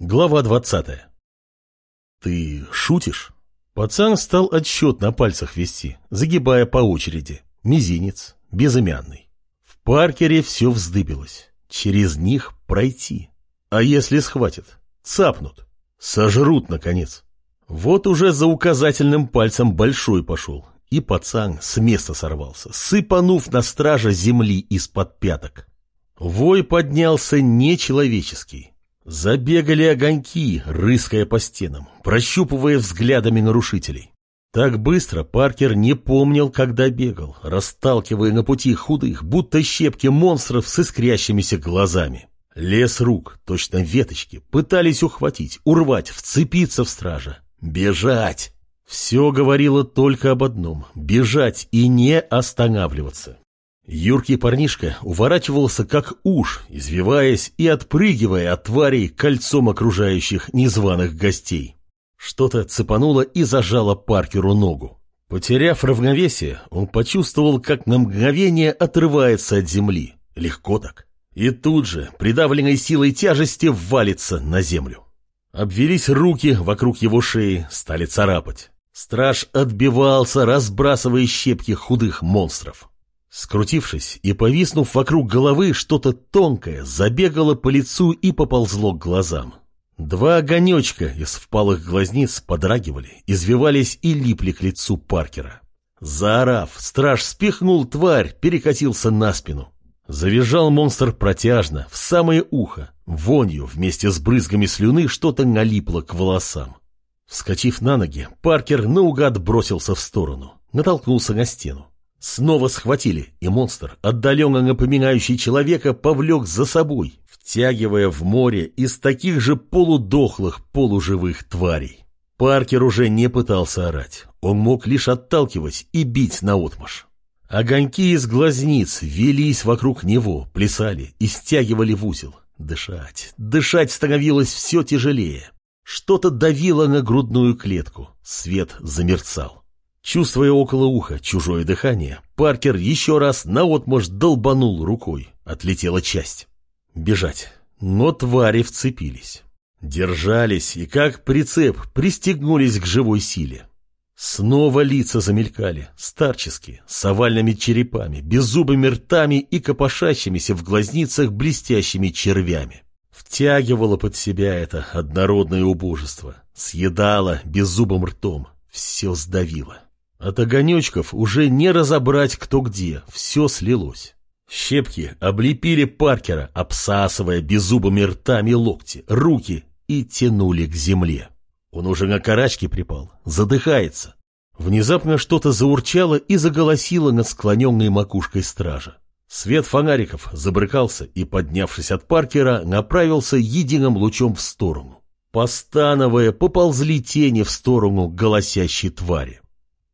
Глава 20 «Ты шутишь?» Пацан стал отсчет на пальцах вести, загибая по очереди. Мизинец, безымянный. В Паркере все вздыбилось. Через них пройти. А если схватят? Цапнут. Сожрут, наконец. Вот уже за указательным пальцем большой пошел. И пацан с места сорвался, сыпанув на стража земли из-под пяток. Вой поднялся нечеловеческий. Забегали огоньки, рыская по стенам, прощупывая взглядами нарушителей. Так быстро Паркер не помнил, когда бегал, расталкивая на пути худых, будто щепки монстров с искрящимися глазами. Лес рук, точно веточки, пытались ухватить, урвать, вцепиться в стража. Бежать! Все говорило только об одном — бежать и не останавливаться. Юркий парнишка уворачивался как уж, извиваясь и отпрыгивая от тварей кольцом окружающих незваных гостей. Что-то цепануло и зажало Паркеру ногу. Потеряв равновесие, он почувствовал, как на мгновение отрывается от земли. Легко так. И тут же, придавленной силой тяжести, валится на землю. Обвелись руки вокруг его шеи, стали царапать. Страж отбивался, разбрасывая щепки худых монстров. Скрутившись и повиснув вокруг головы, что-то тонкое забегало по лицу и поползло к глазам. Два огонечка из впалых глазниц подрагивали, извивались и липли к лицу Паркера. Заорав, страж спихнул тварь, перекатился на спину. Завизжал монстр протяжно, в самое ухо. Вонью вместе с брызгами слюны что-то налипло к волосам. Вскочив на ноги, Паркер наугад бросился в сторону, натолкнулся на стену. Снова схватили, и монстр, отдаленно напоминающий человека, повлек за собой, втягивая в море из таких же полудохлых, полуживых тварей. Паркер уже не пытался орать, он мог лишь отталкивать и бить наотмашь. Огоньки из глазниц велись вокруг него, плясали и стягивали в узел. Дышать, дышать становилось все тяжелее. Что-то давило на грудную клетку, свет замерцал. Чувствуя около уха чужое дыхание, Паркер еще раз наотмашь долбанул рукой. Отлетела часть. Бежать. Но твари вцепились. Держались и, как прицеп, пристегнулись к живой силе. Снова лица замелькали, старческие, с овальными черепами, беззубыми ртами и копошащимися в глазницах блестящими червями. Втягивало под себя это однородное убожество, съедало беззубым ртом, все сдавило. От огонечков уже не разобрать кто где, все слилось. Щепки облепили Паркера, обсасывая беззубыми ртами локти, руки и тянули к земле. Он уже на карачке припал, задыхается. Внезапно что-то заурчало и заголосило над склоненной макушкой стража. Свет фонариков забрыкался и, поднявшись от Паркера, направился единым лучом в сторону. Постановая, поползли тени в сторону голосящей твари.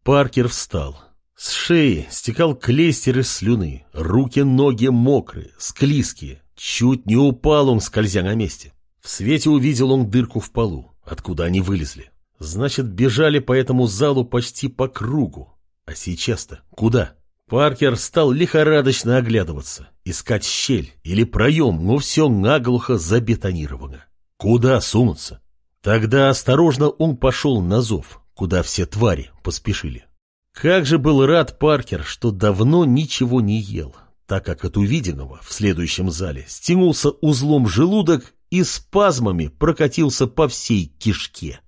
Паркер встал. С шеи стекал клейстер из слюны, руки-ноги мокрые, склизкие. Чуть не упал он, скользя на месте. В свете увидел он дырку в полу, откуда они вылезли. Значит, бежали по этому залу почти по кругу. А сейчас-то куда? Паркер стал лихорадочно оглядываться, искать щель или проем, но все наглухо забетонировано. Куда сунуться? Тогда осторожно он пошел на зов, куда все твари поспешили. Как же был рад Паркер, что давно ничего не ел, так как от увиденного в следующем зале стянулся узлом желудок и спазмами прокатился по всей кишке.